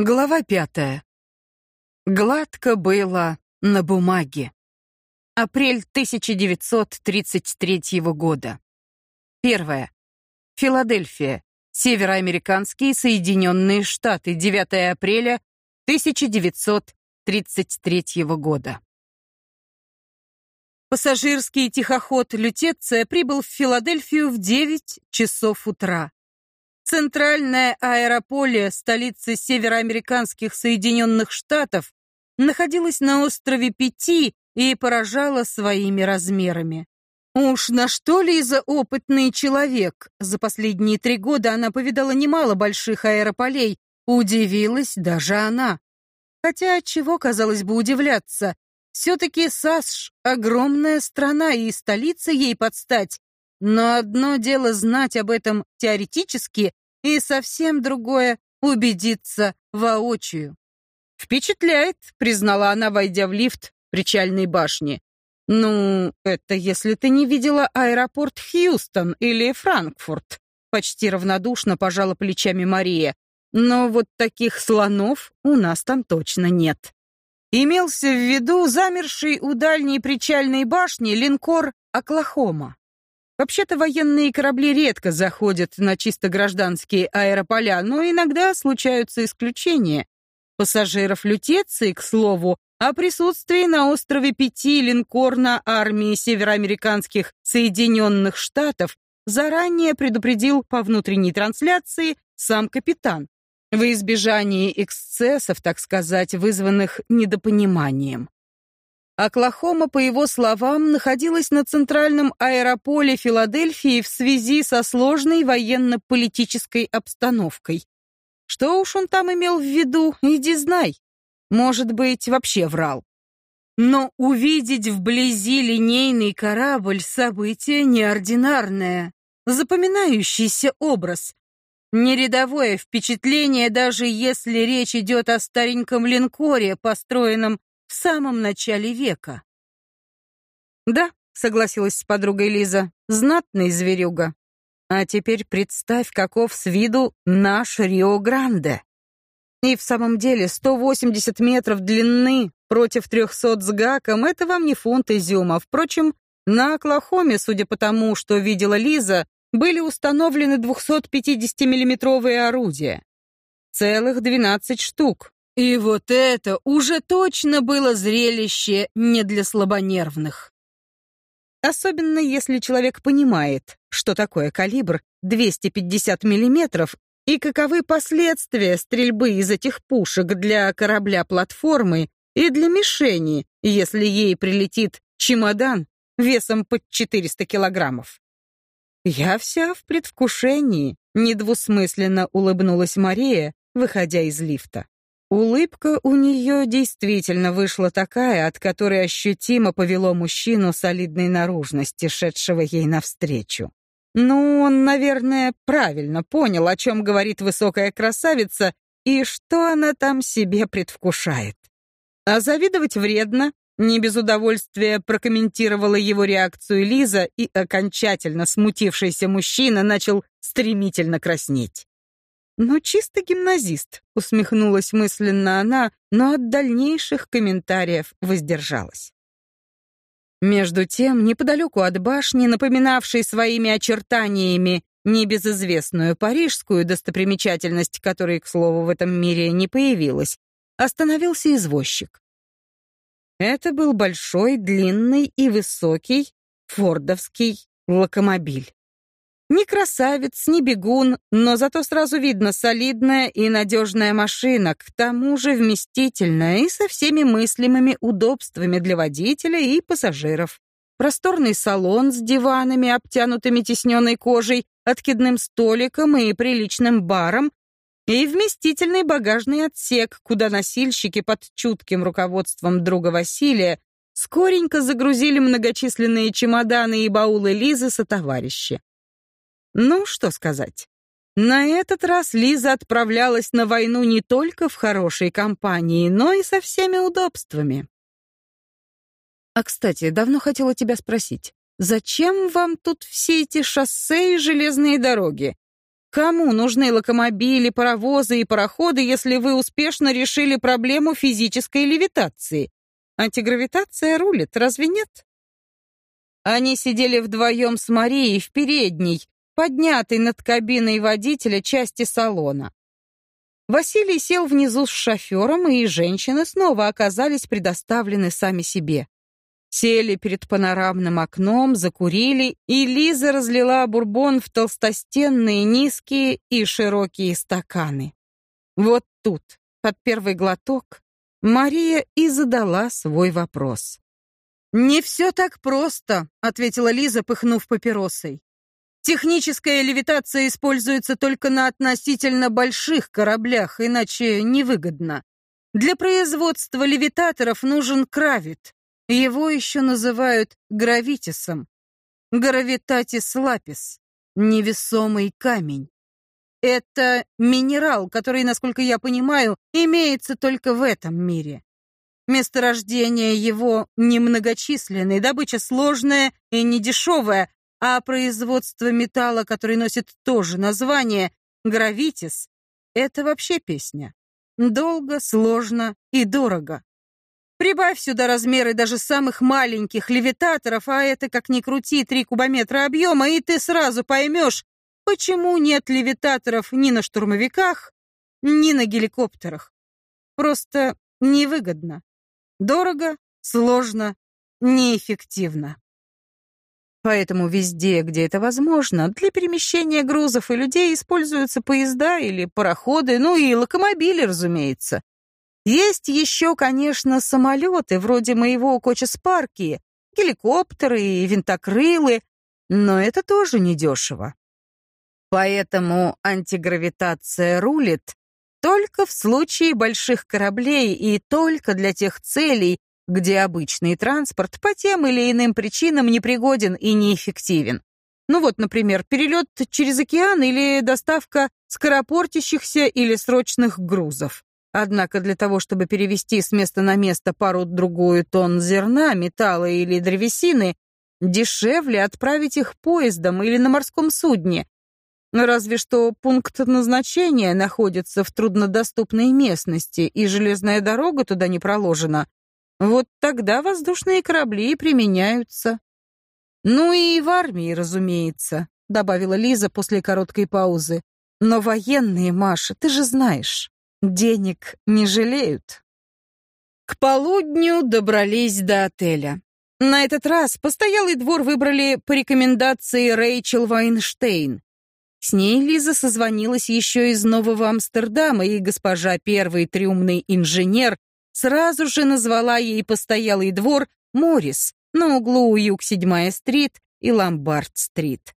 Глава пятая. Гладко было на бумаге. Апрель 1933 года. Первое. Филадельфия. Североамериканские Соединенные Штаты. 9 апреля 1933 года. Пассажирский тихоход «Лютеция» прибыл в Филадельфию в 9 часов утра. Центральная аэрополия столицы североамериканских Соединенных Штатов находилась на острове Пяти и поражала своими размерами. Уж на что ли за опытный человек? За последние три года она повидала немало больших аэрополей. Удивилась даже она. Хотя чего, казалось бы, удивляться? Все-таки САСШ — огромная страна, и столица ей подстать. Но одно дело знать об этом теоретически, и совсем другое — убедиться воочию. «Впечатляет», — признала она, войдя в лифт причальной башни. «Ну, это если ты не видела аэропорт Хьюстон или Франкфурт», почти равнодушно пожала плечами Мария. «Но вот таких слонов у нас там точно нет». Имелся в виду замерший у дальней причальной башни линкор «Оклахома». Вообще-то военные корабли редко заходят на чисто гражданские аэрополя, но иногда случаются исключения. Пассажиров лютеции, к слову, о присутствии на острове Пяти линкорна армии североамериканских Соединенных Штатов заранее предупредил по внутренней трансляции сам капитан, во избежание эксцессов, так сказать, вызванных недопониманием. Оклахома, по его словам, находилась на центральном аэрополе Филадельфии в связи со сложной военно-политической обстановкой. Что уж он там имел в виду, иди знай. Может быть, вообще врал. Но увидеть вблизи линейный корабль — событие неординарное, запоминающийся образ. Нерядовое впечатление, даже если речь идет о стареньком линкоре, построенном в самом начале века. «Да», — согласилась с подругой Лиза, — «знатный зверюга. А теперь представь, каков с виду наш Рио-Гранде». И в самом деле 180 метров длины против 300 с гаком — это вам не фунт изюма. Впрочем, на Оклахоме, судя по тому, что видела Лиза, были установлены 250-миллиметровые орудия. Целых 12 штук. И вот это уже точно было зрелище не для слабонервных. Особенно если человек понимает, что такое калибр 250 миллиметров и каковы последствия стрельбы из этих пушек для корабля-платформы и для мишени, если ей прилетит чемодан весом под 400 килограммов. Я вся в предвкушении, недвусмысленно улыбнулась Мария, выходя из лифта. Улыбка у нее действительно вышла такая, от которой ощутимо повело мужчину солидной наружности, шедшего ей навстречу. Ну, он, наверное, правильно понял, о чем говорит высокая красавица и что она там себе предвкушает. А завидовать вредно, не без удовольствия прокомментировала его реакцию Лиза, и окончательно смутившийся мужчина начал стремительно краснеть. «Ну, чисто гимназист», — усмехнулась мысленно она, но от дальнейших комментариев воздержалась. Между тем, неподалеку от башни, напоминавшей своими очертаниями небезызвестную парижскую достопримечательность, которой, к слову, в этом мире не появилась, остановился извозчик. Это был большой, длинный и высокий фордовский локомобиль. Не красавец, не бегун, но зато сразу видно солидная и надежная машина, к тому же вместительная и со всеми мыслимыми удобствами для водителя и пассажиров. Просторный салон с диванами, обтянутыми тисненной кожей, откидным столиком и приличным баром, и вместительный багажный отсек, куда носильщики под чутким руководством друга Василия скоренько загрузили многочисленные чемоданы и баулы Лизы со товарищи. Ну, что сказать. На этот раз Лиза отправлялась на войну не только в хорошей компании, но и со всеми удобствами. А, кстати, давно хотела тебя спросить, зачем вам тут все эти шоссе и железные дороги? Кому нужны локомобили, паровозы и пароходы, если вы успешно решили проблему физической левитации? Антигравитация рулит, разве нет? Они сидели вдвоем с Марией в передней, поднятой над кабиной водителя части салона. Василий сел внизу с шофером, и женщины снова оказались предоставлены сами себе. Сели перед панорамным окном, закурили, и Лиза разлила бурбон в толстостенные, низкие и широкие стаканы. Вот тут, под первый глоток, Мария и задала свой вопрос. «Не все так просто», — ответила Лиза, пыхнув папиросой. «Техническая левитация используется только на относительно больших кораблях, иначе невыгодно. Для производства левитаторов нужен кравит, его еще называют гравитисом. Гравитатис лапис — невесомый камень. Это минерал, который, насколько я понимаю, имеется только в этом мире. Месторождение его немногочисленное, добыча сложная и недешевая, а производство металла, который носит тоже название гравитис, это вообще песня. Долго, сложно и дорого. Прибавь сюда размеры даже самых маленьких левитаторов, а это, как ни крути, три кубометра объема, и ты сразу поймешь, почему нет левитаторов ни на штурмовиках, ни на геликоптерах. Просто невыгодно. Дорого, сложно, неэффективно. Поэтому везде, где это возможно, для перемещения грузов и людей используются поезда или пароходы, ну и локомобили, разумеется. Есть еще, конечно, самолеты, вроде моего Кочеспарки, геликоптеры и винтокрылы, но это тоже недешево. Поэтому антигравитация рулит только в случае больших кораблей и только для тех целей, где обычный транспорт по тем или иным причинам непригоден и неэффективен. Ну вот, например, перелет через океан или доставка скоропортящихся или срочных грузов. Однако для того, чтобы перевести с места на место пару-другую тонн зерна, металла или древесины, дешевле отправить их поездом или на морском судне. Разве что пункт назначения находится в труднодоступной местности, и железная дорога туда не проложена. Вот тогда воздушные корабли применяются. Ну и в армии, разумеется, добавила Лиза после короткой паузы. Но военные, Маша, ты же знаешь. Денег не жалеют. К полудню добрались до отеля. На этот раз постоялый двор выбрали по рекомендации Рэйчел Вайнштейн. С ней Лиза созвонилась еще из Нового Амстердама, и госпожа первый трюмный инженер сразу же назвала ей постоялый двор Моррис на углу Юг-7-стрит и Ломбард-стрит.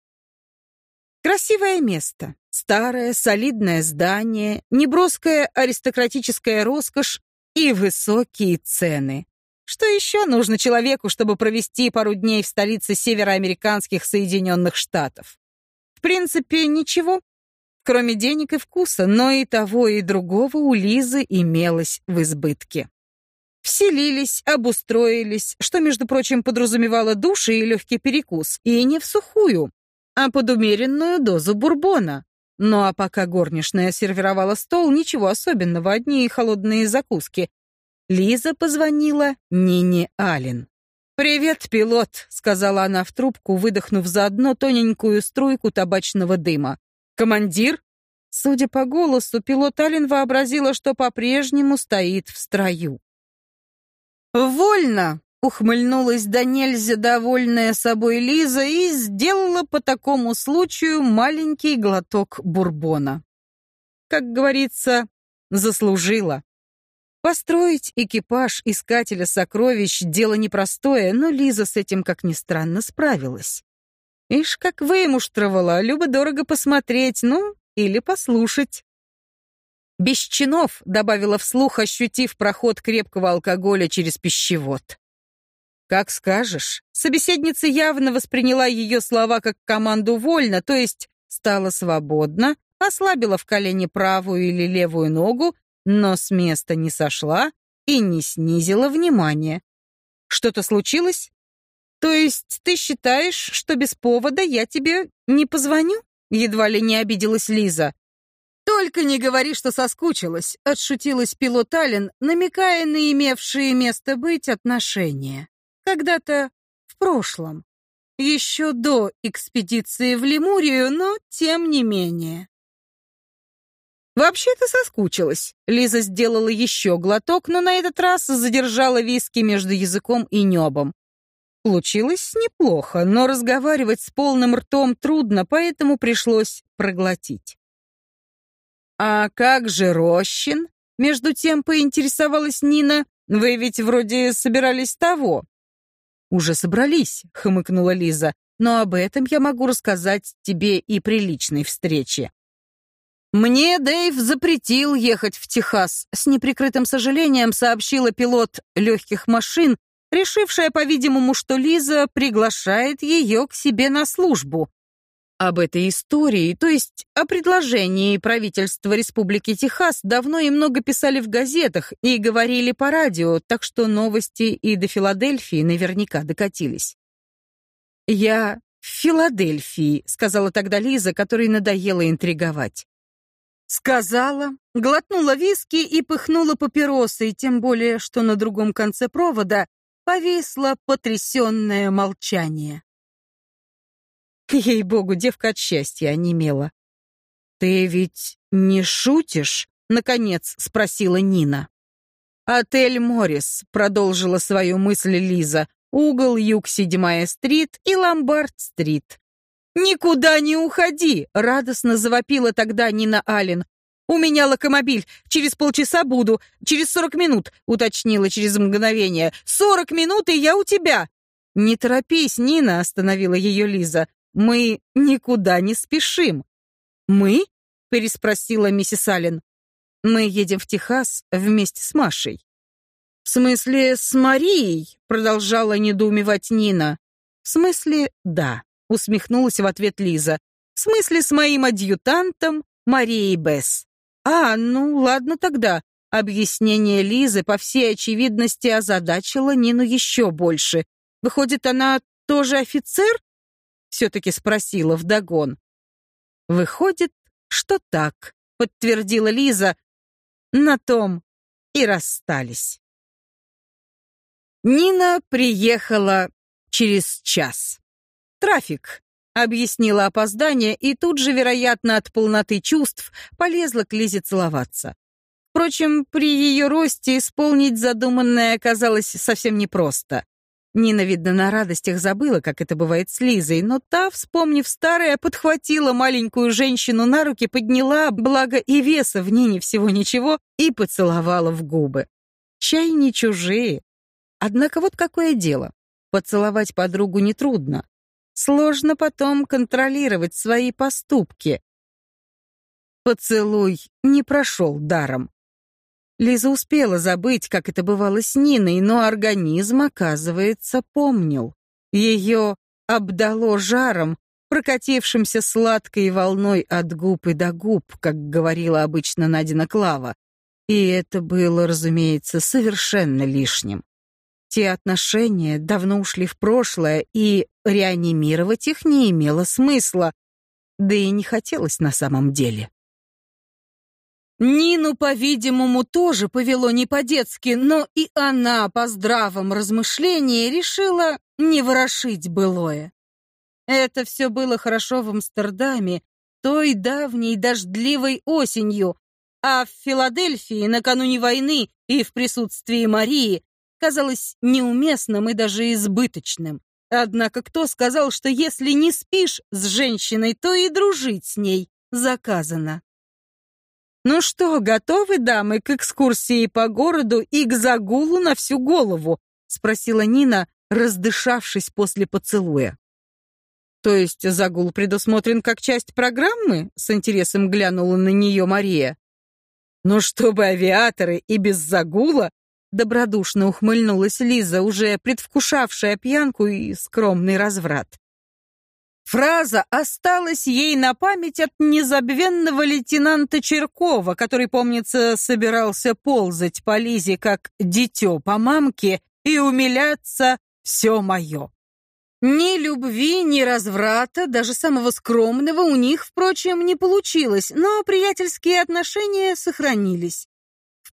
Красивое место. Старое, солидное здание, неброская аристократическая роскошь и высокие цены. Что еще нужно человеку, чтобы провести пару дней в столице североамериканских Соединенных Штатов? В принципе, ничего, кроме денег и вкуса, но и того, и другого у Лизы имелось в избытке. Вселились, обустроились, что, между прочим, подразумевало души и легкий перекус, и не в сухую, а под умеренную дозу бурбона. Ну а пока горничная сервировала стол, ничего особенного, одни холодные закуски. Лиза позвонила Нине Аллен. «Привет, пилот», — сказала она в трубку, выдохнув заодно тоненькую струйку табачного дыма. «Командир?» Судя по голосу, пилот Аллен вообразила, что по-прежнему стоит в строю. «Вольно!» Ухмыльнулась до нельзя довольная собой Лиза и сделала по такому случаю маленький глоток бурбона. Как говорится, заслужила. Построить экипаж искателя сокровищ — дело непростое, но Лиза с этим, как ни странно, справилась. Ишь, как вымуштровала, любо-дорого посмотреть, ну, или послушать. «Без чинов», — добавила вслух, ощутив проход крепкого алкоголя через пищевод. «Как скажешь». Собеседница явно восприняла ее слова как команду вольно, то есть стала свободна, ослабила в колене правую или левую ногу, но с места не сошла и не снизила внимания. «Что-то случилось? То есть ты считаешь, что без повода я тебе не позвоню?» едва ли не обиделась Лиза. «Только не говори, что соскучилась», — отшутилась пилот Аллен, намекая на имевшие место быть отношения. Когда-то в прошлом. Еще до экспедиции в Лемурию, но тем не менее. «Вообще-то соскучилась». Лиза сделала еще глоток, но на этот раз задержала виски между языком и небом. Получилось неплохо, но разговаривать с полным ртом трудно, поэтому пришлось проглотить. «А как же Рощин?» Между тем поинтересовалась Нина. «Вы ведь вроде собирались того». «Уже собрались», — хмыкнула Лиза. «Но об этом я могу рассказать тебе и при личной встрече». «Мне Дэйв запретил ехать в Техас», — с неприкрытым сожалением сообщила пилот легких машин, решившая, по-видимому, что Лиза приглашает ее к себе на службу. Об этой истории, то есть о предложении правительства Республики Техас, давно и много писали в газетах и говорили по радио, так что новости и до Филадельфии наверняка докатились. «Я в Филадельфии», — сказала тогда Лиза, которой надоело интриговать. Сказала, глотнула виски и пыхнула папиросой, тем более, что на другом конце провода повисло потрясенное молчание. Ей-богу, девка от счастья онемела. «Ты ведь не шутишь?» — наконец спросила Нина. «Отель Моррис», — продолжила свою мысль Лиза, угол Юг седьмая стрит и Ломбард-стрит. «Никуда не уходи!» — радостно завопила тогда Нина Аллен. «У меня локомобиль. Через полчаса буду. Через сорок минут», — уточнила через мгновение. «Сорок минут, и я у тебя!» «Не торопись, Нина», — остановила ее Лиза. «Мы никуда не спешим». «Мы?» — переспросила миссис Аллен. «Мы едем в Техас вместе с Машей». «В смысле, с Марией?» — продолжала недоумевать Нина. «В смысле, да» усмехнулась в ответ Лиза. В смысле, с моим адъютантом Марией Бесс. А, ну ладно тогда. Объяснение Лизы, по всей очевидности, озадачило Нину еще больше. Выходит, она тоже офицер? Все-таки спросила вдогон. Выходит, что так, подтвердила Лиза. На том и расстались. Нина приехала через час. «Трафик», — объяснила опоздание и тут же, вероятно, от полноты чувств полезла к Лизе целоваться. Впрочем, при ее росте исполнить задуманное оказалось совсем непросто. Нина, видно, на радостях забыла, как это бывает с Лизой, но та, вспомнив старое, подхватила маленькую женщину на руки, подняла, благо и веса в Нине всего ничего, и поцеловала в губы. Чай не чужие. Однако вот какое дело. Поцеловать подругу нетрудно. Сложно потом контролировать свои поступки. Поцелуй не прошел даром. Лиза успела забыть, как это бывало с Ниной, но организм, оказывается, помнил. Ее обдало жаром, прокатившимся сладкой волной от губ и до губ, как говорила обычно Надина Клава. И это было, разумеется, совершенно лишним. Те отношения давно ушли в прошлое, и реанимировать их не имело смысла, да и не хотелось на самом деле. Нину, по-видимому, тоже повело не по-детски, но и она по здравом размышлении решила не ворошить былое. Это все было хорошо в Амстердаме, той давней дождливой осенью, а в Филадельфии накануне войны и в присутствии Марии казалось неуместным и даже избыточным. Однако кто сказал, что если не спишь с женщиной, то и дружить с ней заказано? «Ну что, готовы, дамы, к экскурсии по городу и к загулу на всю голову?» — спросила Нина, раздышавшись после поцелуя. «То есть загул предусмотрен как часть программы?» — с интересом глянула на нее Мария. «Ну, чтобы авиаторы и без загула Добродушно ухмыльнулась Лиза, уже предвкушавшая пьянку и скромный разврат. Фраза осталась ей на память от незабвенного лейтенанта Черкова, который, помнится, собирался ползать по Лизе, как дитё по мамке, и умиляться «все мое». Ни любви, ни разврата, даже самого скромного у них, впрочем, не получилось, но приятельские отношения сохранились.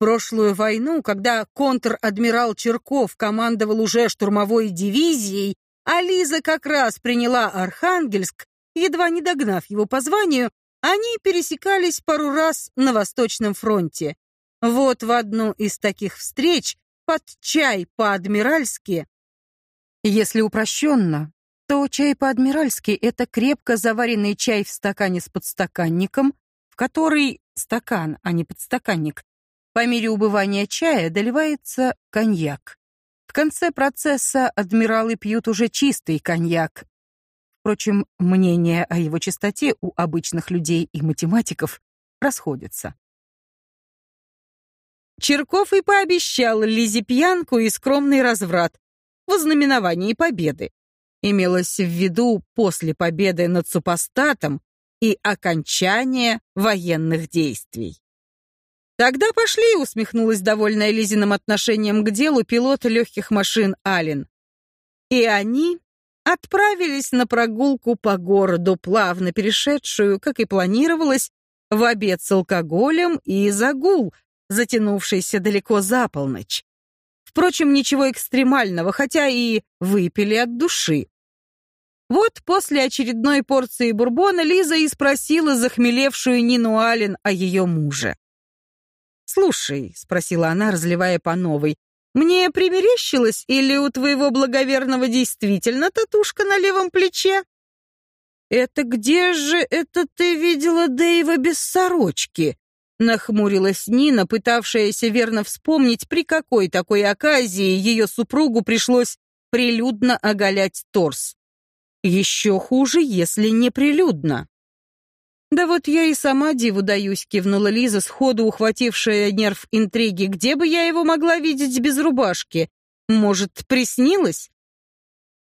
Прошлую войну, когда контр-адмирал Черков командовал уже штурмовой дивизией, а Лиза как раз приняла Архангельск, едва не догнав его по званию, они пересекались пару раз на Восточном фронте. Вот в одну из таких встреч под чай по-адмиральски если упрощенно, то чай по-адмиральски — это крепко заваренный чай в стакане с подстаканником, в который стакан, а не подстаканник. По мере убывания чая доливается коньяк. В конце процесса адмиралы пьют уже чистый коньяк. Впрочем, мнения о его чистоте у обычных людей и математиков расходятся. Черков и пообещал Лизе пьянку и скромный разврат, в ознаменовании победы. Имелось в виду после победы над супостатом и окончание военных действий. «Тогда пошли», — усмехнулась довольная Лизиным отношением к делу пилот легких машин Ален. И они отправились на прогулку по городу, плавно перешедшую, как и планировалось, в обед с алкоголем и загул, затянувшийся далеко за полночь. Впрочем, ничего экстремального, хотя и выпили от души. Вот после очередной порции бурбона Лиза и спросила захмелевшую Нину Аллен о ее муже. «Слушай», — спросила она, разливая по новой, «мне примерещилось, или у твоего благоверного действительно татушка на левом плече?» «Это где же это ты видела Дэйва без сорочки?» Нахмурилась Нина, пытавшаяся верно вспомнить, при какой такой оказии ее супругу пришлось прилюдно оголять торс. Еще хуже, если не прилюдно. «Да вот я и сама диву даюсь», — кивнула Лиза, сходу ухватившая нерв интриги. «Где бы я его могла видеть без рубашки? Может, приснилось?»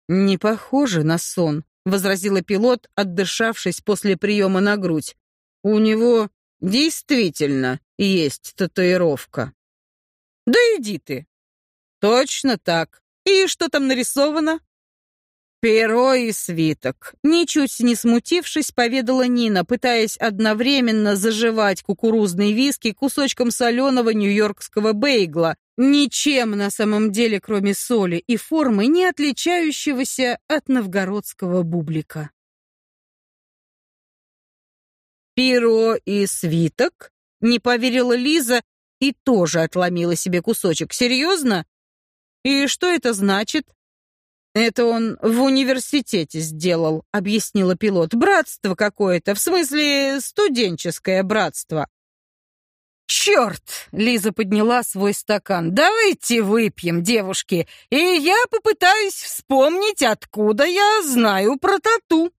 «Не похоже на сон», — возразила пилот, отдышавшись после приема на грудь. «У него Действительно, есть татуировка. Да иди ты. Точно так. И что там нарисовано? Перо и свиток. Ничуть не смутившись, поведала Нина, пытаясь одновременно заживать кукурузный виски кусочком соленого нью-йоркского бейгла, ничем на самом деле, кроме соли и формы, не отличающегося от новгородского бублика. «Перо и свиток?» — не поверила Лиза и тоже отломила себе кусочек. «Серьезно? И что это значит?» «Это он в университете сделал», — объяснила пилот. «Братство какое-то, в смысле студенческое братство». «Черт!» — Лиза подняла свой стакан. «Давайте выпьем, девушки, и я попытаюсь вспомнить, откуда я знаю про тату».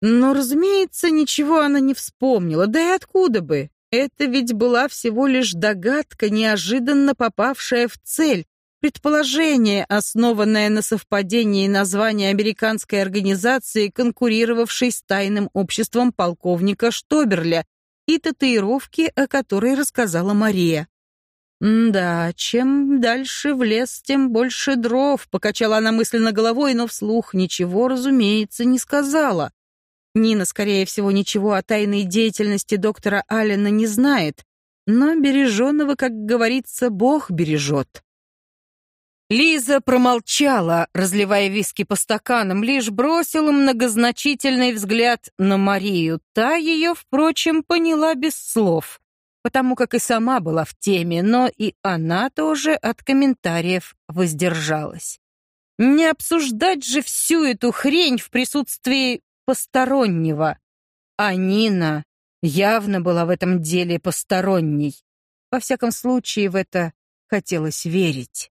Но, разумеется, ничего она не вспомнила, да и откуда бы? Это ведь была всего лишь догадка, неожиданно попавшая в цель, предположение, основанное на совпадении названия американской организации, конкурировавшей с тайным обществом полковника Штоберля, и татуировки, о которой рассказала Мария. «Да, чем дальше в лес, тем больше дров», — покачала она мысленно головой, но вслух ничего, разумеется, не сказала. Нина, скорее всего, ничего о тайной деятельности доктора Аллена не знает, но береженного, как говорится, Бог бережет. Лиза промолчала, разливая виски по стаканам, лишь бросила многозначительный взгляд на Марию. Та ее, впрочем, поняла без слов, потому как и сама была в теме, но и она тоже от комментариев воздержалась. Не обсуждать же всю эту хрень в присутствии постороннего. А Нина явно была в этом деле посторонней. Во всяком случае, в это хотелось верить.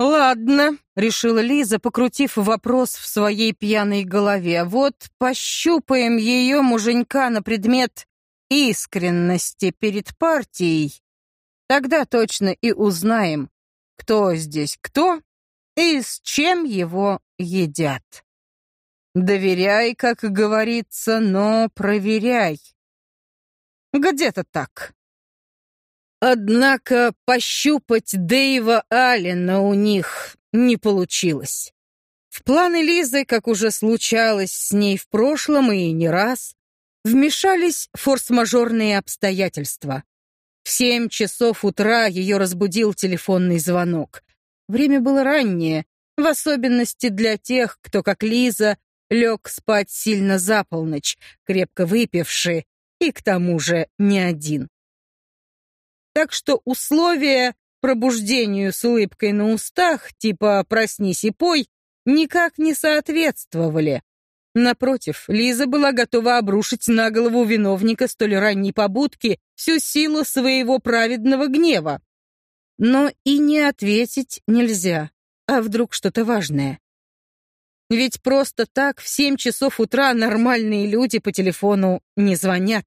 «Ладно», — решила Лиза, покрутив вопрос в своей пьяной голове. «Вот пощупаем ее муженька на предмет искренности перед партией. Тогда точно и узнаем, кто здесь кто и с чем его едят». Доверяй, как говорится, но проверяй. Где-то так. Однако пощупать Дэйва Аллена у них не получилось. В планы Лизы, как уже случалось с ней в прошлом и не раз, вмешались форс-мажорные обстоятельства. В семь часов утра ее разбудил телефонный звонок. Время было раннее, в особенности для тех, кто, как Лиза, лег спать сильно за полночь, крепко выпивший, и к тому же не один. Так что условия пробуждению с улыбкой на устах, типа «проснись и пой», никак не соответствовали. Напротив, Лиза была готова обрушить на голову виновника столь ранней побудки всю силу своего праведного гнева. Но и не ответить нельзя. А вдруг что-то важное? Ведь просто так в семь часов утра нормальные люди по телефону не звонят.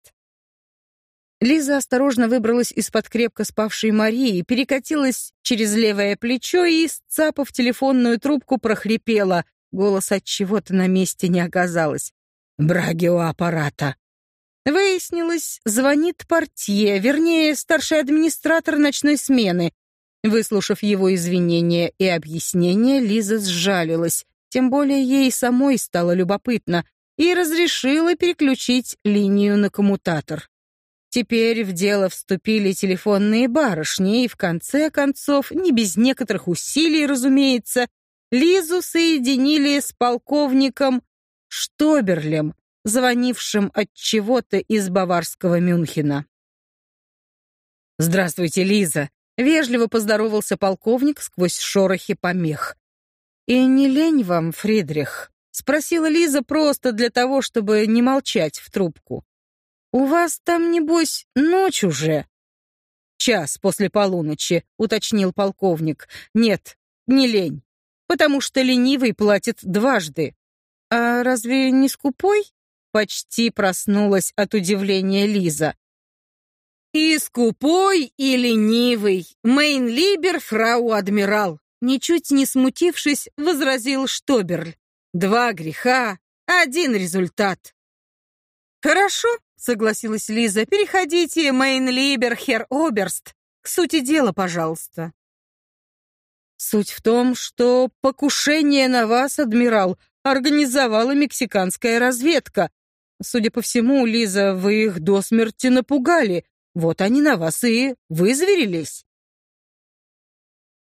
Лиза осторожно выбралась из-под крепко спавшей Марии, перекатилась через левое плечо и, сцапав телефонную трубку, прохрипела. Голос от чего-то на месте не оказалось. Браги у аппарата. Выяснилось, звонит портье, вернее, старший администратор ночной смены. Выслушав его извинения и объяснения, Лиза сжалилась. Тем более ей самой стало любопытно и разрешила переключить линию на коммутатор. Теперь в дело вступили телефонные барышни, и в конце концов, не без некоторых усилий, разумеется, Лизу соединили с полковником Штоберлем, звонившим от чего-то из баварского Мюнхена. «Здравствуйте, Лиза!» — вежливо поздоровался полковник сквозь шорохи помех. «И не лень вам, Фридрих?» — спросила Лиза просто для того, чтобы не молчать в трубку. «У вас там, небось, ночь уже?» «Час после полуночи», — уточнил полковник. «Нет, не лень, потому что ленивый платит дважды». «А разве не скупой?» Почти проснулась от удивления Лиза. «И скупой, и ленивый. Мейнлибер, фрау адмирал», ничуть не смутившись, возразил Штоберль. «Два греха, один результат». «Хорошо», согласилась Лиза. Переходите, Мейнлибер, хер Оберст. К сути дела, пожалуйста. Суть в том, что покушение на вас, адмирал, организовала мексиканская разведка. Судя по всему, Лиза, вы их до смерти напугали. Вот они на вас и вызверились.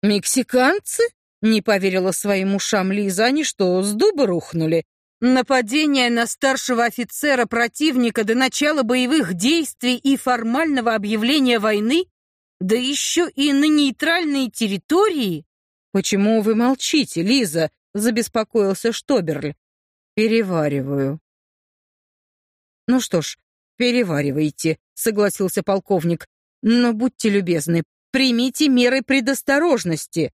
Мексиканцы? Не поверила своим ушам Лиза. Они что, с дуба рухнули? Нападение на старшего офицера противника до начала боевых действий и формального объявления войны? Да еще и на нейтральной территории? Почему вы молчите, Лиза? забеспокоился Штоберль. Перевариваю. Ну что ж, переваривайте, согласился полковник. Но будьте любезны, примите меры предосторожности.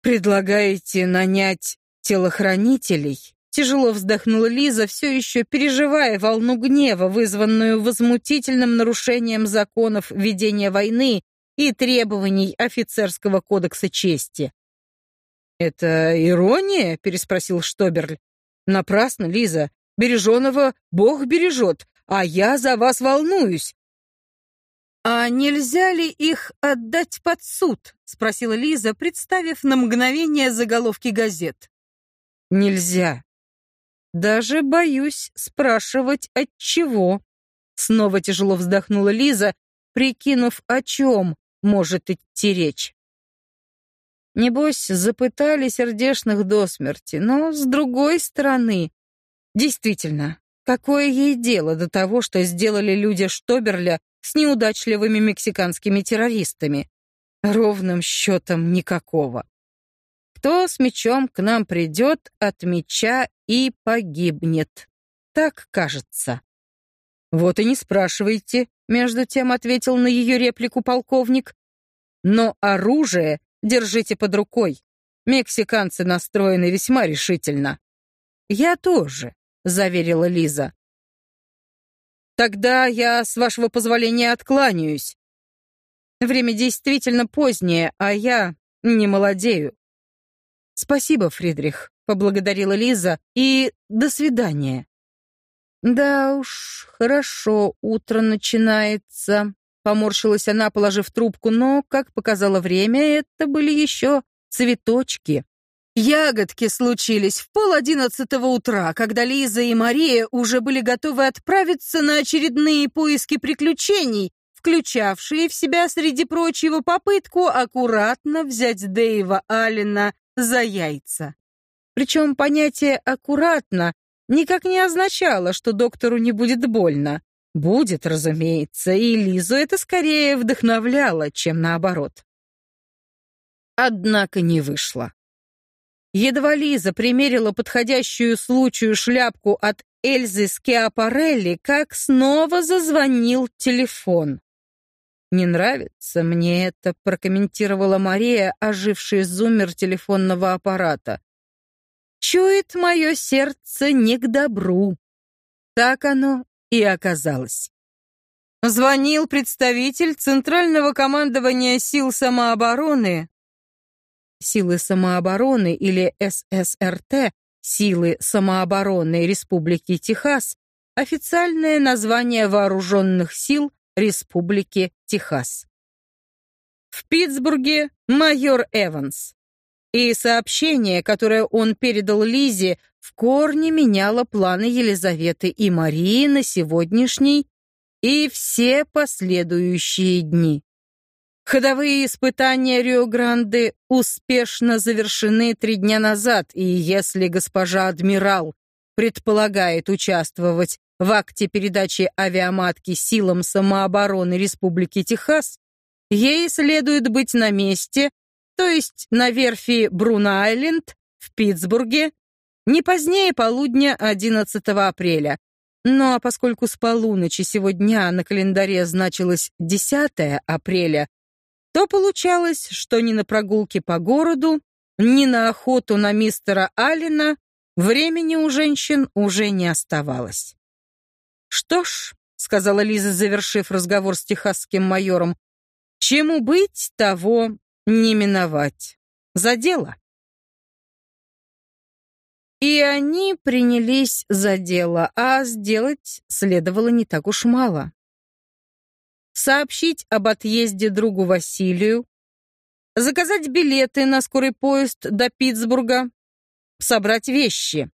Предлагаете нанять телохранителей? Тяжело вздохнула Лиза, все еще переживая волну гнева, вызванную возмутительным нарушением законов ведения войны и требований офицерского кодекса чести. «Это ирония?» — переспросил Штоберль. «Напрасно, Лиза. Береженого Бог бережет, а я за вас волнуюсь». «А нельзя ли их отдать под суд?» — спросила Лиза, представив на мгновение заголовки газет. «Нельзя», даже боюсь спрашивать, от чего. Снова тяжело вздохнула Лиза, прикинув, о чем может идти речь. Небось, запытали сердешных до смерти, но, с другой стороны, действительно, какое ей дело до того, что сделали люди Штоберля с неудачливыми мексиканскими террористами? Ровным счетом никакого. Кто с мечом к нам придет, от меча и погибнет. Так кажется. Вот и не спрашивайте, между тем ответил на ее реплику полковник. Но оружие держите под рукой. Мексиканцы настроены весьма решительно. Я тоже, заверила Лиза. Тогда я, с вашего позволения, откланяюсь. Время действительно позднее, а я не молодею. Спасибо, Фридрих поблагодарила Лиза, и до свидания. Да уж, хорошо, утро начинается, поморщилась она, положив трубку, но, как показало время, это были еще цветочки. Ягодки случились в пол одиннадцатого утра, когда Лиза и Мария уже были готовы отправиться на очередные поиски приключений, включавшие в себя, среди прочего, попытку аккуратно взять Дэйва Аллена за яйца. Причем понятие «аккуратно» никак не означало, что доктору не будет больно. Будет, разумеется, и Лизу это скорее вдохновляло, чем наоборот. Однако не вышло. Едва Лиза примерила подходящую случаю шляпку от Эльзы Скиапарелли, как снова зазвонил телефон. «Не нравится мне это», — прокомментировала Мария, оживший зуммер телефонного аппарата. «Чует мое сердце не к добру». Так оно и оказалось. Звонил представитель Центрального командования сил самообороны Силы самообороны или ССРТ, Силы самообороны Республики Техас, официальное название вооруженных сил Республики Техас. В Питтсбурге майор Эванс. И сообщение, которое он передал Лизе, в корне меняло планы Елизаветы и Марии на сегодняшний и все последующие дни. Ходовые испытания Рио-Гранде успешно завершены три дня назад, и если госпожа адмирал предполагает участвовать в акте передачи авиаматки силам самообороны Республики Техас, ей следует быть на месте, то есть на верфи Бруно-Айленд в Питтсбурге, не позднее полудня 11 апреля. Ну а поскольку с полуночи сегодня на календаре значилось 10 апреля, то получалось, что ни на прогулки по городу, ни на охоту на мистера Аллена времени у женщин уже не оставалось. «Что ж», — сказала Лиза, завершив разговор с техасским майором, «чему быть, того не миновать. За дело». И они принялись за дело, а сделать следовало не так уж мало сообщить об отъезде другу Василию, заказать билеты на скорый поезд до Питтсбурга, собрать вещи,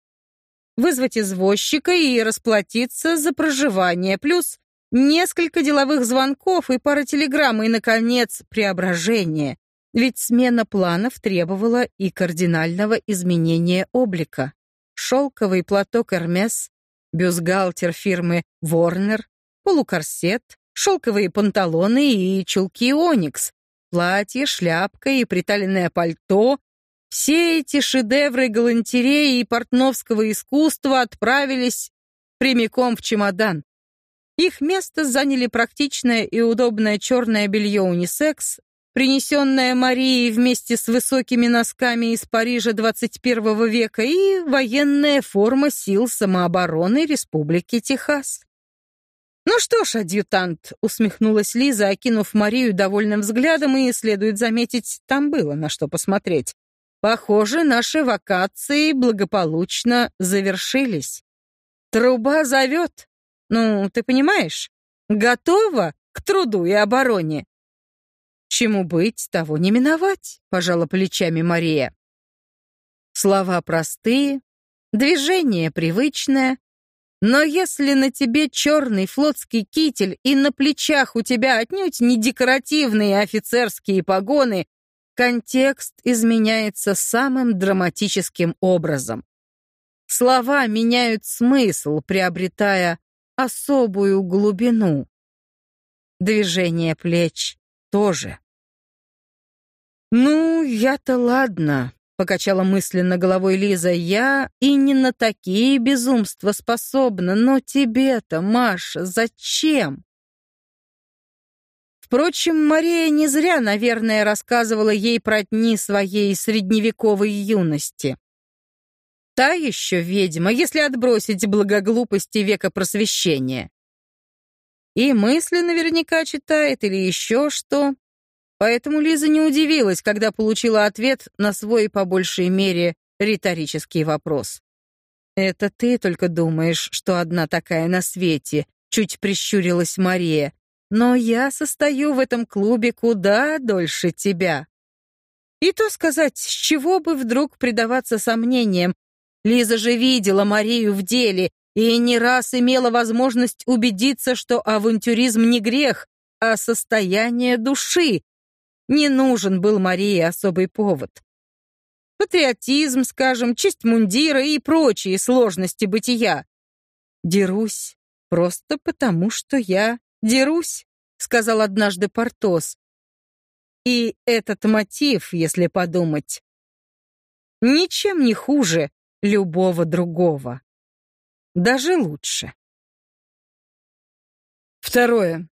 вызвать извозчика и расплатиться за проживание, плюс несколько деловых звонков и пара телеграмм, и, наконец, преображение. Ведь смена планов требовала и кардинального изменения облика. Шелковый платок «Эрмес», бюстгальтер фирмы «Ворнер», полукорсет, шелковые панталоны и чулки «Оникс», платье, шляпка и приталенное пальто. Все эти шедевры галантереи и портновского искусства отправились прямиком в чемодан. Их место заняли практичное и удобное черное белье унисекс, принесенное Марией вместе с высокими носками из Парижа 21 века и военная форма сил самообороны Республики Техас. «Ну что ж, адъютант», — усмехнулась Лиза, окинув Марию довольным взглядом, и, следует заметить, там было на что посмотреть. «Похоже, наши вакации благополучно завершились. Труба зовет. Ну, ты понимаешь? Готова к труду и обороне». «Чему быть, того не миновать», — пожала плечами Мария. Слова простые, движение привычное, но если на тебе черный флотский китель и на плечах у тебя отнюдь не декоративные офицерские погоны, контекст изменяется самым драматическим образом. Слова меняют смысл, приобретая особую глубину. Движение плеч тоже. «Ну, я-то ладно», покачала мысленно головой Лиза. Я и не на такие безумства способна, но тебе-то, Маша, зачем? Впрочем, Мария не зря, наверное, рассказывала ей про дни своей средневековой юности. Та еще ведьма, если отбросить благоглупости века просвещения. И мысли наверняка читает или еще что. Поэтому Лиза не удивилась, когда получила ответ на свой по большей мере риторический вопрос. «Это ты только думаешь, что одна такая на свете», — чуть прищурилась Мария. «Но я состою в этом клубе куда дольше тебя». И то сказать, с чего бы вдруг предаваться сомнениям. Лиза же видела Марию в деле и не раз имела возможность убедиться, что авантюризм не грех, а состояние души. Не нужен был Марии особый повод. Патриотизм, скажем, честь мундира и прочие сложности бытия. Дерусь просто потому, что я дерусь, сказал однажды Портос. И этот мотив, если подумать, ничем не хуже любого другого. Даже лучше. Второе.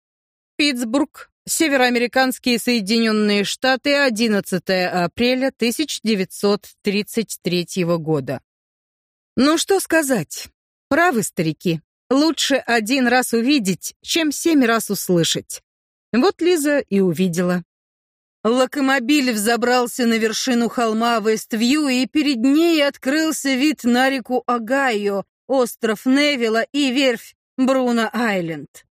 Питтсбург, Североамериканские Соединенные Штаты, 11 апреля 1933 года. Ну что сказать? Правы старики. Лучше один раз увидеть, чем семь раз услышать. Вот Лиза и увидела. Локомобиль взобрался на вершину холма Вествью, и перед ней открылся вид на реку Огайо, остров Невилла и верфь Бруно-Айленд.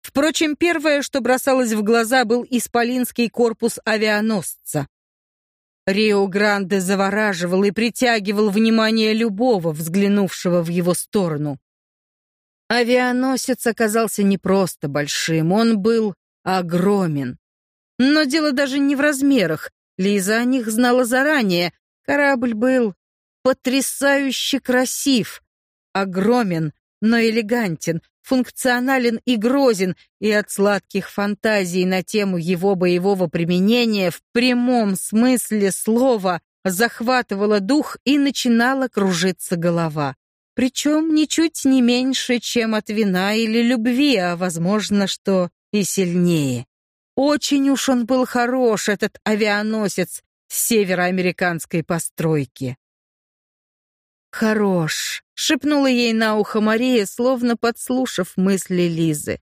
Впрочем, первое, что бросалось в глаза, был исполинский корпус авианосца. Рио-Гранде завораживал и притягивал внимание любого, взглянувшего в его сторону. Авианосец оказался не просто большим, он был огромен. Но дело даже не в размерах. Лиза о них знала заранее. Корабль был потрясающе красив, огромен, но элегантен, функционален и грозен, и от сладких фантазий на тему его боевого применения в прямом смысле слова захватывала дух и начинала кружиться голова. Причем ничуть не меньше, чем от вина или любви, а, возможно, что и сильнее. Очень уж он был хорош, этот авианосец североамериканской постройки. «Хорош», — шепнула ей на ухо Мария, словно подслушав мысли Лизы.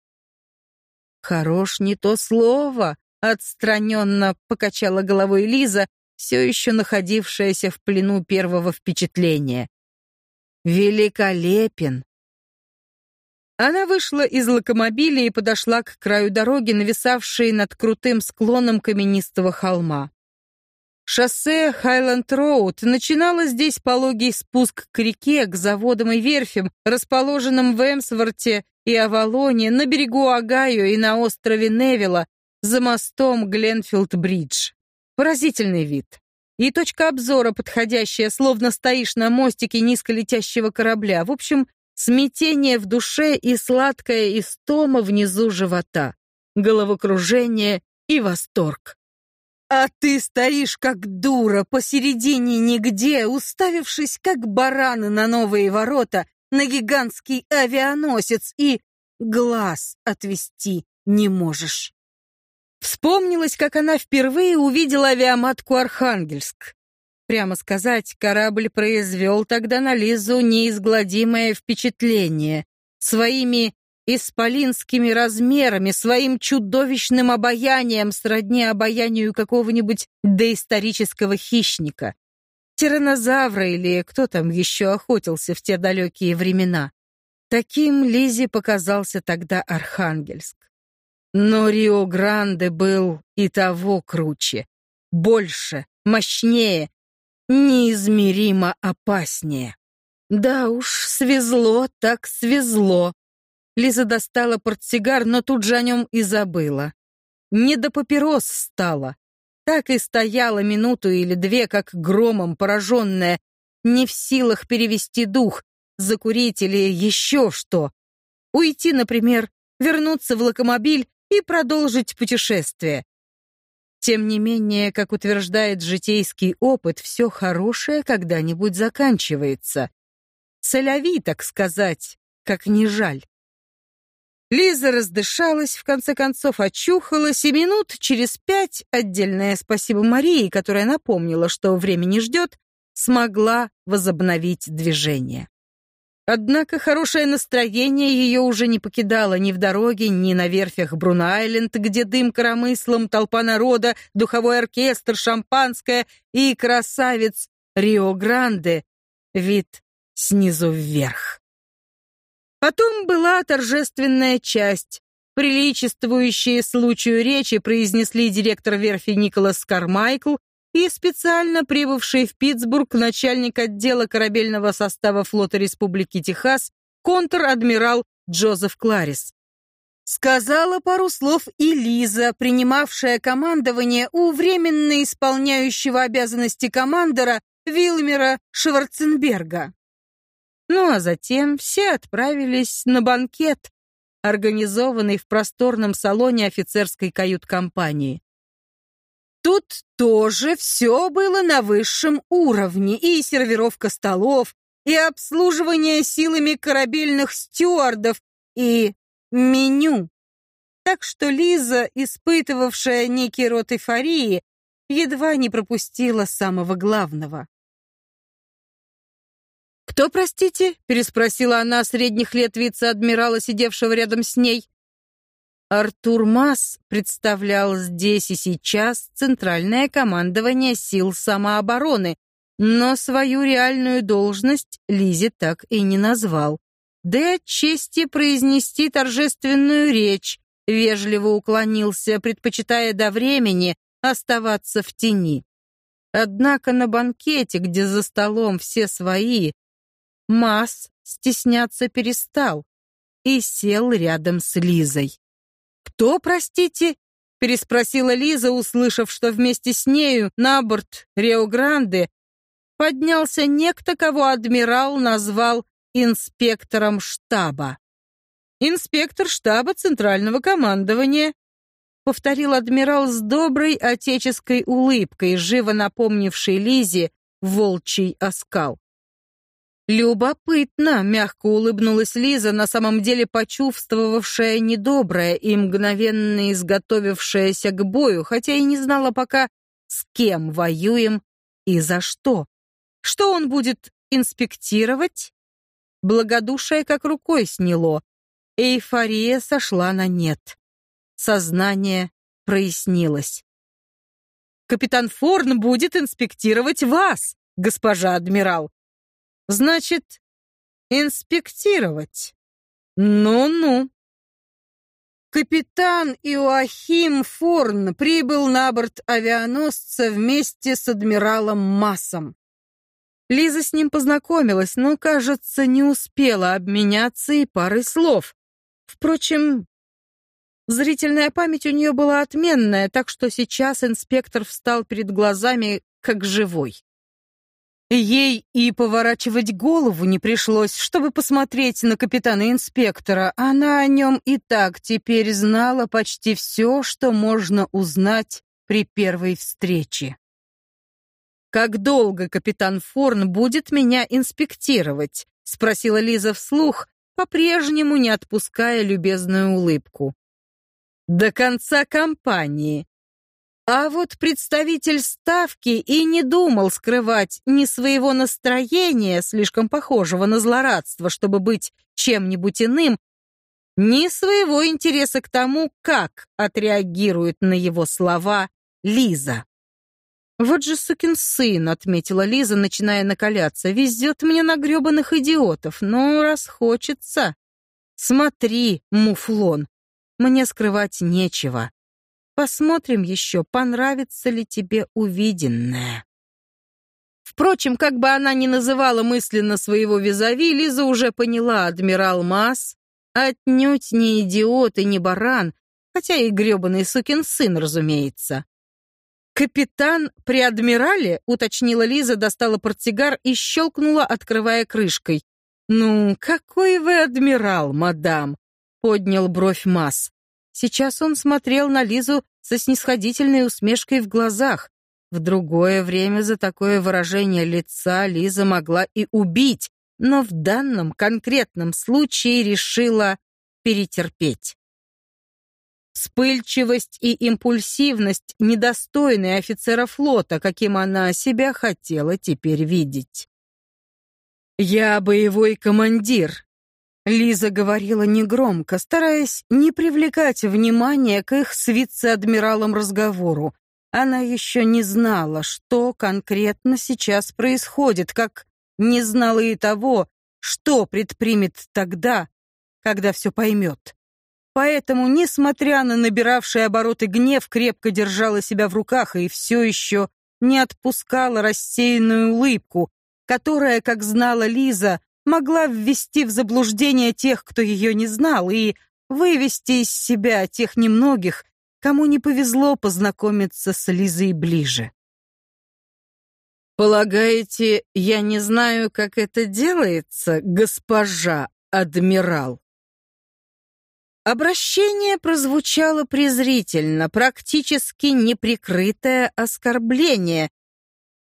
«Хорош не то слово», — отстраненно покачала головой Лиза, все еще находившаяся в плену первого впечатления. «Великолепен!» Она вышла из локомобиля и подошла к краю дороги, нависавшей над крутым склоном каменистого холма. Шоссе Хайленд-Роуд начинало здесь пологий спуск к реке, к заводам и верфям, расположенным в Эмсворте и Авалоне, на берегу Огайо и на острове Невилла, за мостом Гленфилд-Бридж. Поразительный вид. И точка обзора подходящая, словно стоишь на мостике низколетящего корабля. В общем, смятение в душе и сладкая истома внизу живота, головокружение и восторг. А ты стоишь как дура посередине нигде, уставившись как бараны на новые ворота, на гигантский авианосец и глаз отвести не можешь. Вспомнилось, как она впервые увидела авиаматку Архангельск. Прямо сказать, корабль произвел тогда на Лизу неизгладимое впечатление. Своими исполинскими размерами, своим чудовищным обаянием сродни обаянию какого-нибудь доисторического хищника. Тиранозавра или кто там еще охотился в те далекие времена. Таким Лизе показался тогда Архангельск. Но Рио-Гранде был и того круче, больше, мощнее, неизмеримо опаснее. Да уж, свезло так свезло. Лиза достала портсигар, но тут же о нем и забыла. Не до папирос стало. Так и стояла минуту или две, как громом пораженная, не в силах перевести дух, закурить или еще что. Уйти, например, вернуться в локомобиль и продолжить путешествие. Тем не менее, как утверждает житейский опыт, все хорошее когда-нибудь заканчивается. Соляви, так сказать, как не жаль. Лиза раздышалась, в конце концов очухалась, и минут через пять, отдельное спасибо Марии, которая напомнила, что время не ждет, смогла возобновить движение. Однако хорошее настроение ее уже не покидало ни в дороге, ни на верфях Бруно-Айленд, где дым коромыслом, толпа народа, духовой оркестр, шампанское и красавец Рио-Гранде, вид снизу вверх. Потом была торжественная часть. приличествующие случаю речи произнесли директор верфи Николас Кармайкл и специально прибывший в Питтсбург начальник отдела корабельного состава флота Республики Техас контр-адмирал Джозеф Кларис. Сказала пару слов и Лиза, принимавшая командование у временно исполняющего обязанности командора Вилмера Шварценберга. Ну а затем все отправились на банкет, организованный в просторном салоне офицерской кают-компании. Тут тоже все было на высшем уровне, и сервировка столов, и обслуживание силами корабельных стюардов, и меню. Так что Лиза, испытывавшая некий рот эйфории, едва не пропустила самого главного. «Кто, простите?» — переспросила она средних лет вице-адмирала, сидевшего рядом с ней. Артур Масс представлял здесь и сейчас Центральное командование сил самообороны, но свою реальную должность Лизе так и не назвал. Да и от чести произнести торжественную речь вежливо уклонился, предпочитая до времени оставаться в тени. Однако на банкете, где за столом все свои, Масс стесняться перестал и сел рядом с Лизой. «Кто, простите?» — переспросила Лиза, услышав, что вместе с нею на борт Рио-Гранде поднялся некто, кого адмирал назвал инспектором штаба. «Инспектор штаба Центрального командования», — повторил адмирал с доброй отеческой улыбкой, живо напомнившей Лизе волчий оскал. «Любопытно», — мягко улыбнулась Лиза, на самом деле почувствовавшая недоброе и мгновенно изготовившаяся к бою, хотя и не знала пока, с кем воюем и за что. Что он будет инспектировать? Благодушие как рукой сняло. Эйфория сошла на нет. Сознание прояснилось. «Капитан Форн будет инспектировать вас, госпожа адмирал», Значит, инспектировать. Ну-ну. Капитан Иоахим Форн прибыл на борт авианосца вместе с адмиралом Массом. Лиза с ним познакомилась, но, кажется, не успела обменяться и парой слов. Впрочем, зрительная память у нее была отменная, так что сейчас инспектор встал перед глазами как живой. Ей и поворачивать голову не пришлось, чтобы посмотреть на капитана-инспектора. Она о нем и так теперь знала почти все, что можно узнать при первой встрече. «Как долго капитан Форн будет меня инспектировать?» — спросила Лиза вслух, по-прежнему не отпуская любезную улыбку. «До конца кампании», а вот представитель ставки и не думал скрывать ни своего настроения, слишком похожего на злорадство, чтобы быть чем-нибудь иным, ни своего интереса к тому, как отреагирует на его слова Лиза. «Вот же сукин сын», — отметила Лиза, начиная накаляться, — «везет мне на гребаных идиотов, но раз хочется...» «Смотри, муфлон, мне скрывать нечего. Посмотрим еще, понравится ли тебе увиденное. Впрочем, как бы она ни называла мысленно своего визави, Лиза уже поняла, адмирал Масс отнюдь не идиот и не баран, хотя и грёбаный сукин сын, разумеется. «Капитан при адмирале?» — уточнила Лиза, достала портсигар и щелкнула, открывая крышкой. «Ну, какой вы адмирал, мадам?» — поднял бровь Масс. Сейчас он смотрел на Лизу со снисходительной усмешкой в глазах. В другое время за такое выражение лица Лиза могла и убить, но в данном конкретном случае решила перетерпеть. Вспыльчивость и импульсивность, недостойные офицера флота, каким она себя хотела теперь видеть. «Я боевой командир», Лиза говорила негромко, стараясь не привлекать внимания к их с вице-адмиралом разговору. Она еще не знала, что конкретно сейчас происходит, как не знала и того, что предпримет тогда, когда все поймет. поэтому, несмотря на набиравшие обороты гнев, крепко держала себя в руках и все еще не отпускала рассеянную улыбку, которая, как знала Лиза, могла ввести в заблуждение тех, кто ее не знал, и вывести из себя тех немногих, кому не повезло познакомиться с Лизой ближе. «Полагаете, я не знаю, как это делается, госпожа адмирал?» Обращение прозвучало презрительно, практически неприкрытое оскорбление.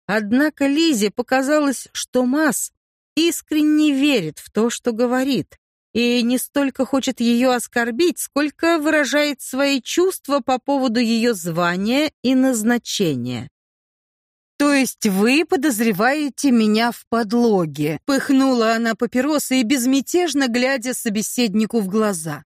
Однако Лизе показалось, что Мас искренне верит в то, что говорит, и не столько хочет ее оскорбить, сколько выражает свои чувства по поводу ее звания и назначения. «То есть вы подозреваете меня в подлоге?» Пыхнула она папиросой, безмятежно глядя собеседнику в глаза.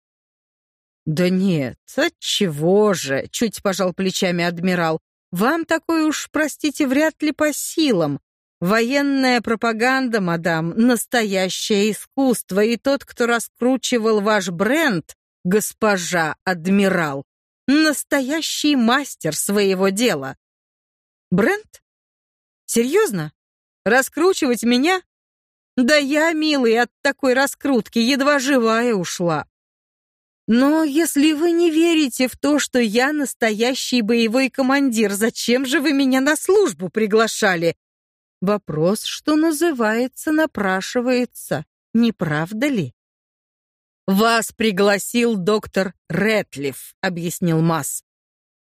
«Да нет, отчего же?» — чуть пожал плечами адмирал. «Вам такое уж, простите, вряд ли по силам. Военная пропаганда, мадам, настоящее искусство, и тот, кто раскручивал ваш бренд, госпожа адмирал, настоящий мастер своего дела». «Бренд? Серьезно? Раскручивать меня? Да я, милый, от такой раскрутки едва живая ушла. Но если вы не верите в то, что я настоящий боевой командир, зачем же вы меня на службу приглашали? Вопрос, что называется, напрашивается, не правда ли? Вас пригласил доктор Рэтлиф, объяснил Масс.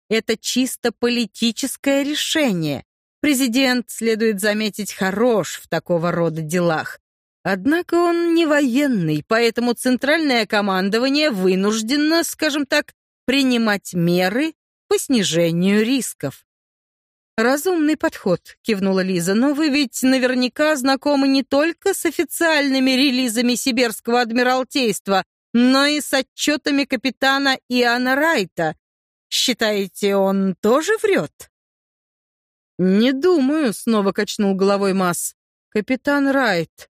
Это чисто политическое решение. Президент, следует заметить, хорош в такого рода делах. Однако он не военный, поэтому центральное командование вынуждено, скажем так, принимать меры по снижению рисков. «Разумный подход», — кивнула Лиза, «но вы ведь наверняка знакомы не только с официальными релизами Сибирского Адмиралтейства, но и с отчетами капитана Иоанна Райта. Считаете, он тоже врет?» «Не думаю», — снова качнул головой Масс. «Капитан Райт.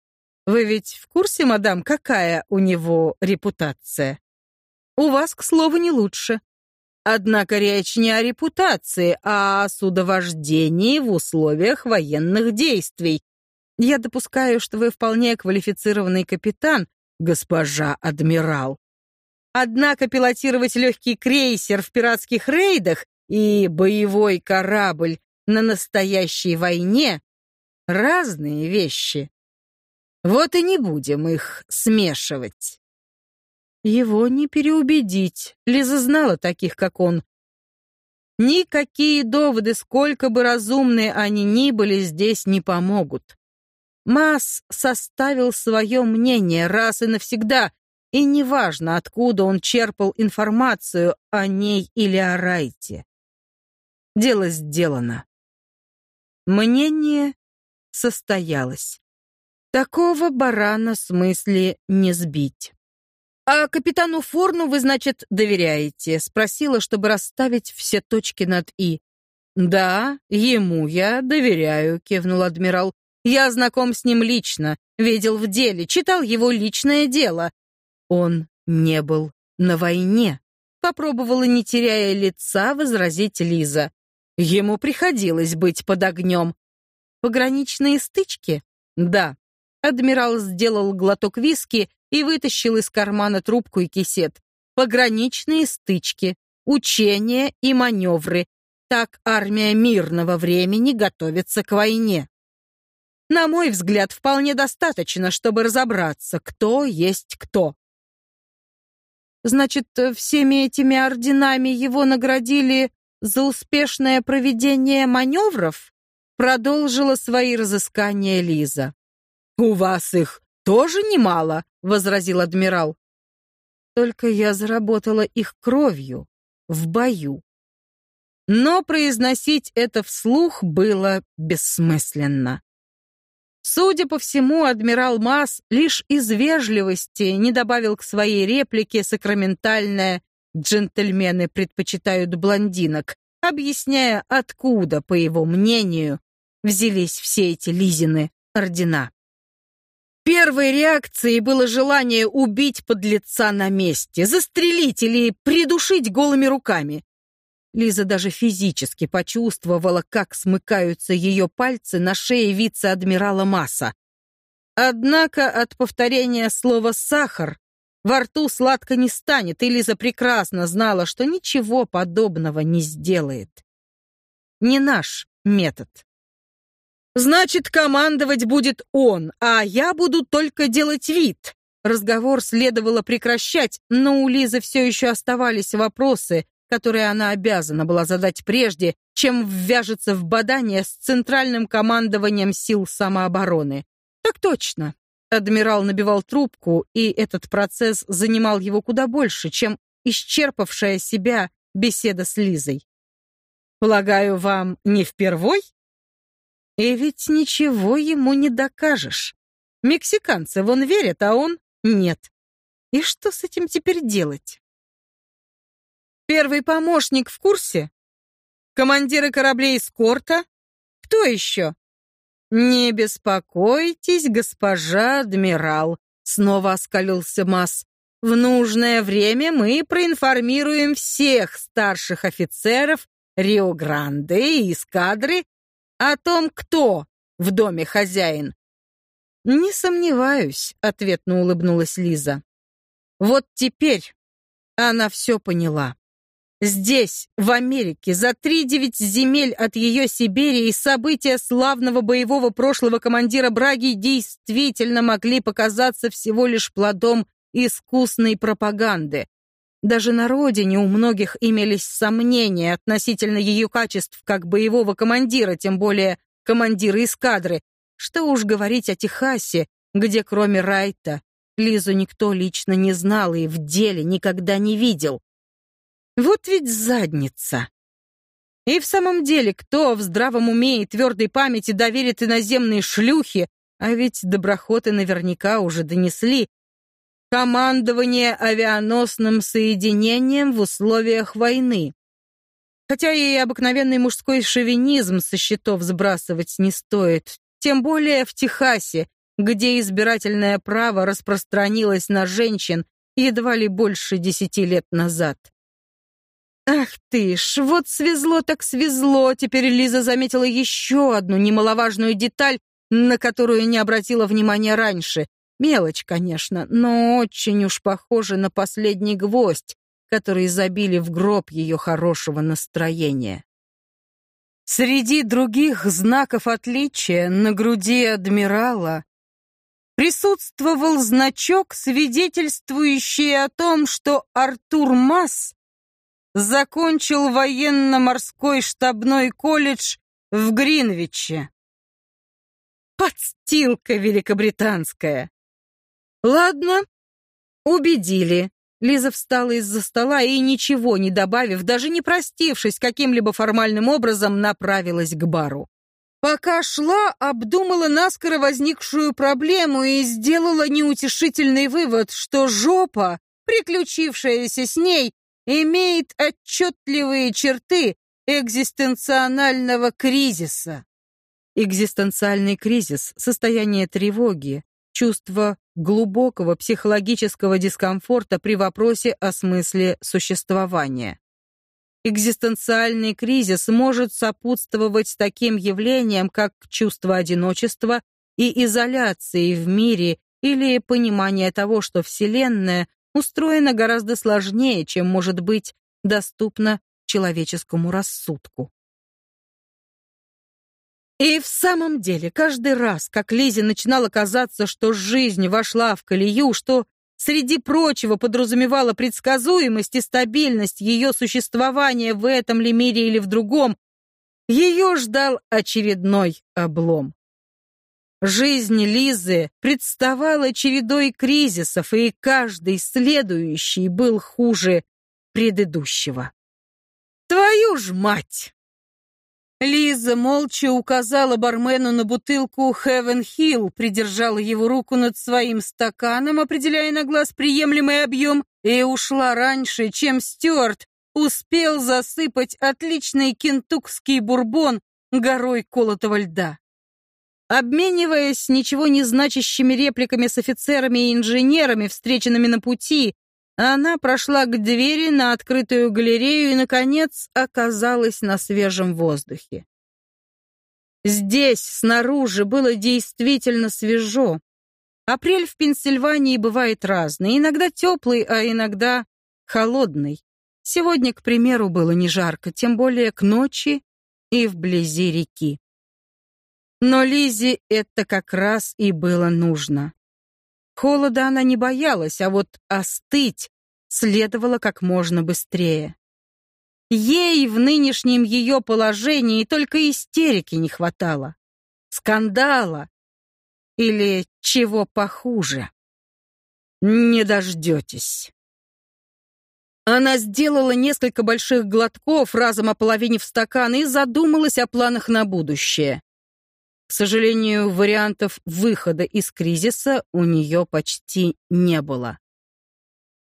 Вы ведь в курсе, мадам, какая у него репутация? У вас, к слову, не лучше. Однако речь не о репутации, а о судовождении в условиях военных действий. Я допускаю, что вы вполне квалифицированный капитан, госпожа адмирал. Однако пилотировать легкий крейсер в пиратских рейдах и боевой корабль на настоящей войне — разные вещи. Вот и не будем их смешивать. Его не переубедить. Лиза знала таких, как он. Никакие доводы, сколько бы разумные они ни были, здесь не помогут. Масс составил свое мнение раз и навсегда, и неважно, откуда он черпал информацию о ней или о Райте. Дело сделано. Мнение состоялось. Такого барана смысле не сбить. «А капитану Форну вы, значит, доверяете?» Спросила, чтобы расставить все точки над «и». «Да, ему я доверяю», — кивнул адмирал. «Я знаком с ним лично, видел в деле, читал его личное дело. Он не был на войне», — попробовала, не теряя лица, возразить Лиза. «Ему приходилось быть под огнем». «Пограничные стычки?» «Да, Адмирал сделал глоток виски и вытащил из кармана трубку и кисет. Пограничные стычки, учения и маневры. Так армия мирного времени готовится к войне. На мой взгляд, вполне достаточно, чтобы разобраться, кто есть кто. Значит, всеми этими орденами его наградили за успешное проведение маневров? Продолжила свои разыскания Лиза. «У вас их тоже немало», — возразил адмирал. «Только я заработала их кровью в бою». Но произносить это вслух было бессмысленно. Судя по всему, адмирал Масс лишь из вежливости не добавил к своей реплике сакраментальное «джентльмены предпочитают блондинок», объясняя, откуда, по его мнению, взялись все эти Лизины ордена. Первой реакцией было желание убить подлеца на месте, застрелить или придушить голыми руками. Лиза даже физически почувствовала, как смыкаются ее пальцы на шее вице-адмирала Масса. Однако от повторения слова «сахар» во рту сладко не станет, и Лиза прекрасно знала, что ничего подобного не сделает. Не наш метод. Значит, командовать будет он, а я буду только делать вид. Разговор следовало прекращать, но у Лизы все еще оставались вопросы, которые она обязана была задать прежде, чем ввяжется в бадание с центральным командованием сил самообороны. Так точно. Адмирал набивал трубку, и этот процесс занимал его куда больше, чем исчерпавшая себя беседа с Лизой. Полагаю, вам не впервой? И ведь ничего ему не докажешь. Мексиканцы вон верят, а он нет. И что с этим теперь делать? Первый помощник в курсе? Командиры кораблей эскорта? Кто еще? Не беспокойтесь, госпожа адмирал, снова оскалился Масс. В нужное время мы проинформируем всех старших офицеров Рио-Гранде и эскадры о том, кто в доме хозяин. Не сомневаюсь, ответно улыбнулась Лиза. Вот теперь она все поняла. Здесь, в Америке, за три девять земель от ее Сибири и события славного боевого прошлого командира Браги действительно могли показаться всего лишь плодом искусной пропаганды. Даже на родине у многих имелись сомнения относительно ее качеств как боевого командира, тем более командира эскадры. Что уж говорить о Техасе, где кроме Райта Лизу никто лично не знал и в деле никогда не видел. Вот ведь задница. И в самом деле, кто в здравом уме и твердой памяти доверит иноземные шлюхи, а ведь доброхоты наверняка уже донесли, командование авианосным соединением в условиях войны. Хотя и обыкновенный мужской шовинизм со счетов сбрасывать не стоит, тем более в Техасе, где избирательное право распространилось на женщин едва ли больше десяти лет назад. Ах ты ж, вот свезло так свезло. Теперь Лиза заметила еще одну немаловажную деталь, на которую не обратила внимания раньше. Мелочь, конечно, но очень уж похожа на последний гвоздь, который забили в гроб ее хорошего настроения. Среди других знаков отличия на груди адмирала присутствовал значок, свидетельствующий о том, что Артур Масс закончил военно-морской штабной колледж в Гринвиче. Подстилка великобританская. Ладно, убедили. Лиза встала из-за стола и, ничего не добавив, даже не простившись каким-либо формальным образом, направилась к бару. Пока шла, обдумала наскоро возникшую проблему и сделала неутешительный вывод, что жопа, приключившаяся с ней, имеет отчетливые черты экзистенционального кризиса. Экзистенциальный кризис — состояние тревоги, чувство глубокого психологического дискомфорта при вопросе о смысле существования. Экзистенциальный кризис может сопутствовать таким явлениям, как чувство одиночества и изоляции в мире или понимание того, что Вселенная устроена гораздо сложнее, чем может быть доступно человеческому рассудку. И в самом деле, каждый раз, как Лизе начинало казаться, что жизнь вошла в колею, что среди прочего подразумевала предсказуемость и стабильность ее существования в этом ли мире или в другом, ее ждал очередной облом. Жизнь Лизы представала чередой кризисов, и каждый следующий был хуже предыдущего. «Твою ж мать!» Лиза молча указала бармену на бутылку Heaven Hill, придержала его руку над своим стаканом, определяя на глаз приемлемый объем, и ушла раньше, чем Стюарт успел засыпать отличный кентукский бурбон горой колотого льда. Обмениваясь ничего не значащими репликами с офицерами и инженерами, встреченными на пути, она прошла к двери на открытую галерею и, наконец, оказалась на свежем воздухе. Здесь, снаружи, было действительно свежо. Апрель в Пенсильвании бывает разный, иногда теплый, а иногда холодный. Сегодня, к примеру, было не жарко, тем более к ночи и вблизи реки. Но Лизе это как раз и было нужно. Холода она не боялась, а вот остыть следовало как можно быстрее. Ей в нынешнем ее положении только истерики не хватало. Скандала. Или чего похуже. Не дождетесь. Она сделала несколько больших глотков, разом ополовинив стакан, и задумалась о планах на будущее. К сожалению, вариантов выхода из кризиса у нее почти не было.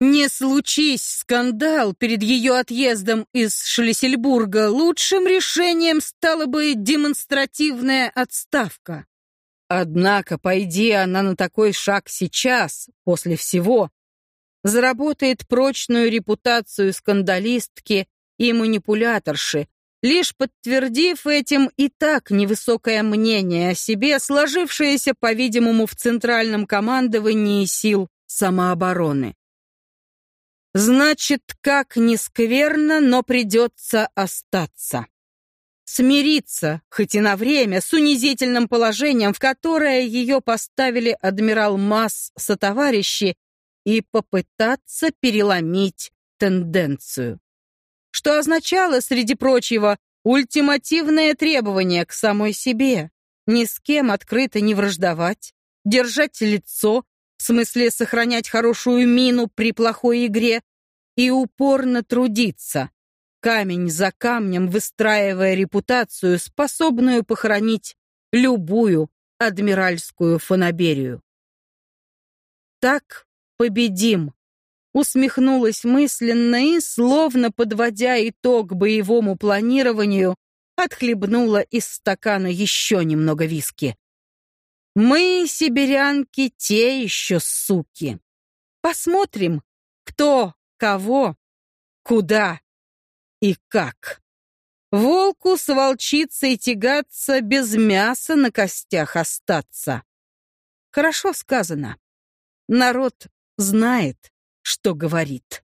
Не случись скандал перед ее отъездом из Шлиссельбурга, лучшим решением стала бы демонстративная отставка. Однако, пойди она на такой шаг сейчас, после всего, заработает прочную репутацию скандалистки и манипуляторши, лишь подтвердив этим и так невысокое мнение о себе, сложившееся, по-видимому, в Центральном командовании сил самообороны. Значит, как ни скверно, но придется остаться. Смириться, хоть и на время, с унизительным положением, в которое ее поставили адмирал Масс сотоварищи, и попытаться переломить тенденцию. Что означало, среди прочего, ультимативное требование к самой себе. Ни с кем открыто не враждовать, держать лицо, в смысле сохранять хорошую мину при плохой игре, и упорно трудиться, камень за камнем выстраивая репутацию, способную похоронить любую адмиральскую фанаберию. Так победим, усмехнулась мысленно и, словно подводя итог боевому планированию, отхлебнула из стакана еще немного виски. Мы, сибирянки, те еще суки. Посмотрим, кто, кого, куда и как. Волку с волчицей тягаться, без мяса на костях остаться. Хорошо сказано. Народ знает, что говорит.